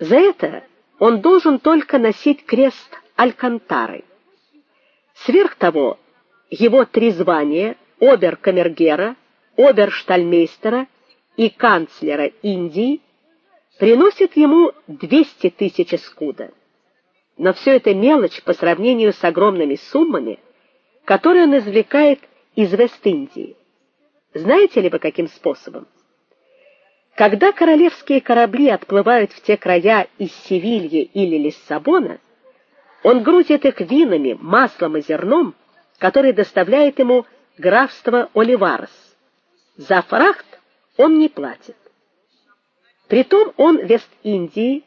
За это он должен только носить крест алькантары. Сверх того, его три звания обер-камергера, оберштальмейстера и канцлера Индии приносят ему 200 тысяч скуда. Но все это мелочь по сравнению с огромными суммами, которые он извлекает из Вест-Индии. Знаете ли вы каким способом? Когда королевские корабли отплывают в те края из Севильи или Лиссабона, он грузит их винами, маслом и зерном, которые доставляет ему графство Оливарес. За фрахт он не платит. Притом он в Вест-Индии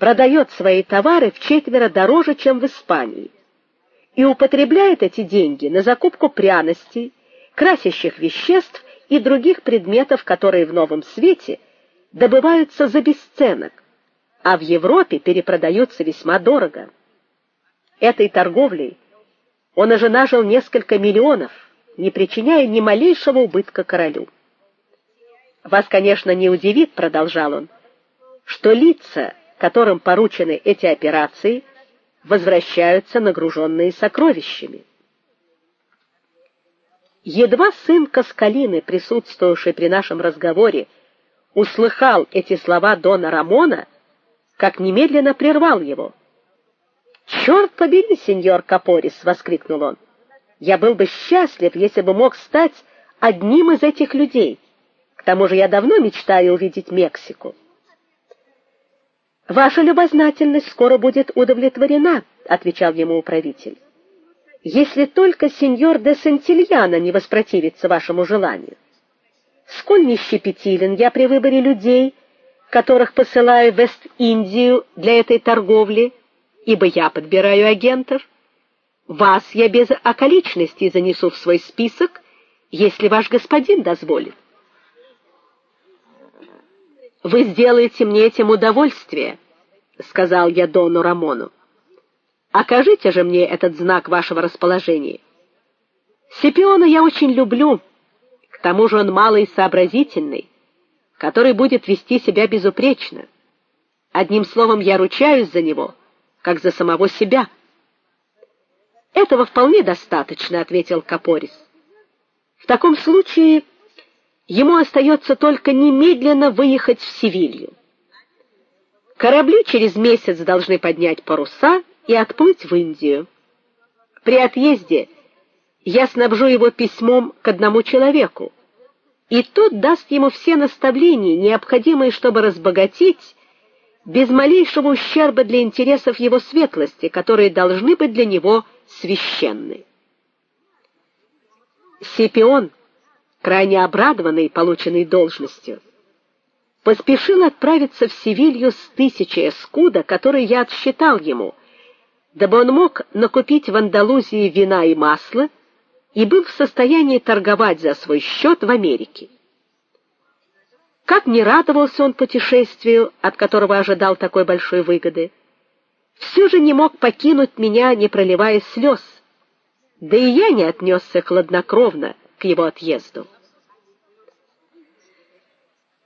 продает свои товары в четверо дороже, чем в Испании, и употребляет эти деньги на закупку пряностей, красящих веществ и других предметов, которые в новом свете добываются за бесценок, а в Европе перепродаются весьма дорого. Этой торговлей он уже нажил несколько миллионов, не причиняя ни малейшего убытка королю. Вас, конечно, не удивит, продолжал он, что лица, которым поручены эти операции, возвращаются нагруженные сокровищами. Едва сын Каскалины, присутствовавший при нашем разговоре, услыхал эти слова дона Рамона, как немедленно прервал его. «Черт побери, сеньор Капорис, воскликнул он. Я был бы счастлив, если бы мог стать одним из этих людей. К тому же я давно мечтаю увидеть Мексику. Ваша любознательность скоро будет удовлетворена, отвечал ему управитель если только сеньор де Сантильяно не воспротивится вашему желанию. Сколь не щепетилен я при выборе людей, которых посылаю в Вест-Индию для этой торговли, ибо я подбираю агентов. Вас я без околичностей занесу в свой список, если ваш господин дозволит. Вы сделаете мне этим удовольствие, сказал я дону Рамону. Окажите же мне этот знак вашего расположения. Сепиона я очень люблю. Тому же он малый сообразительный, который будет вести себя безупречно. Одним словом, я ручаюсь за него, как за самого себя. Этого вполне достаточно, ответил Капорис. В таком случае ему остается только немедленно выехать в Севилью. Корабли через месяц должны поднять паруса и отплыть в Индию. При отъезде я снабжу его письмом к одному человеку, и тот даст ему все наставления, необходимые, чтобы разбогатеть без малейшего ущерба для интересов его светлости, которые должны быть для него священны. Сепион, крайне обрадованный полученной должностью, поспешил отправиться в Севилью с тысячей эскуда, которые я отсчитал ему, дабы он мог накупить в Андалузии вина и масла и был в состоянии торговать за свой счет в Америке. Как не радовался он путешествию, от которого ожидал такой большой выгоды, все же не мог покинуть меня, не проливая слез. Да и я не отнесся хладнокровно к его отъезду.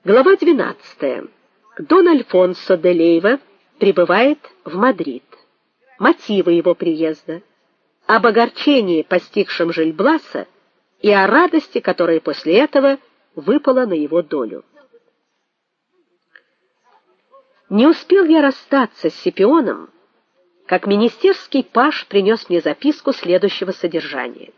Глава 12. Дон Альфонсо де Лейва прибывает в Мадрид мотивы его приезда, об огорчении, постигшем Жильбласа, и о радости, которая после этого выпала на его долю. Не успел я расстаться с Сепионом, как министерский паж принес мне записку следующего содержания: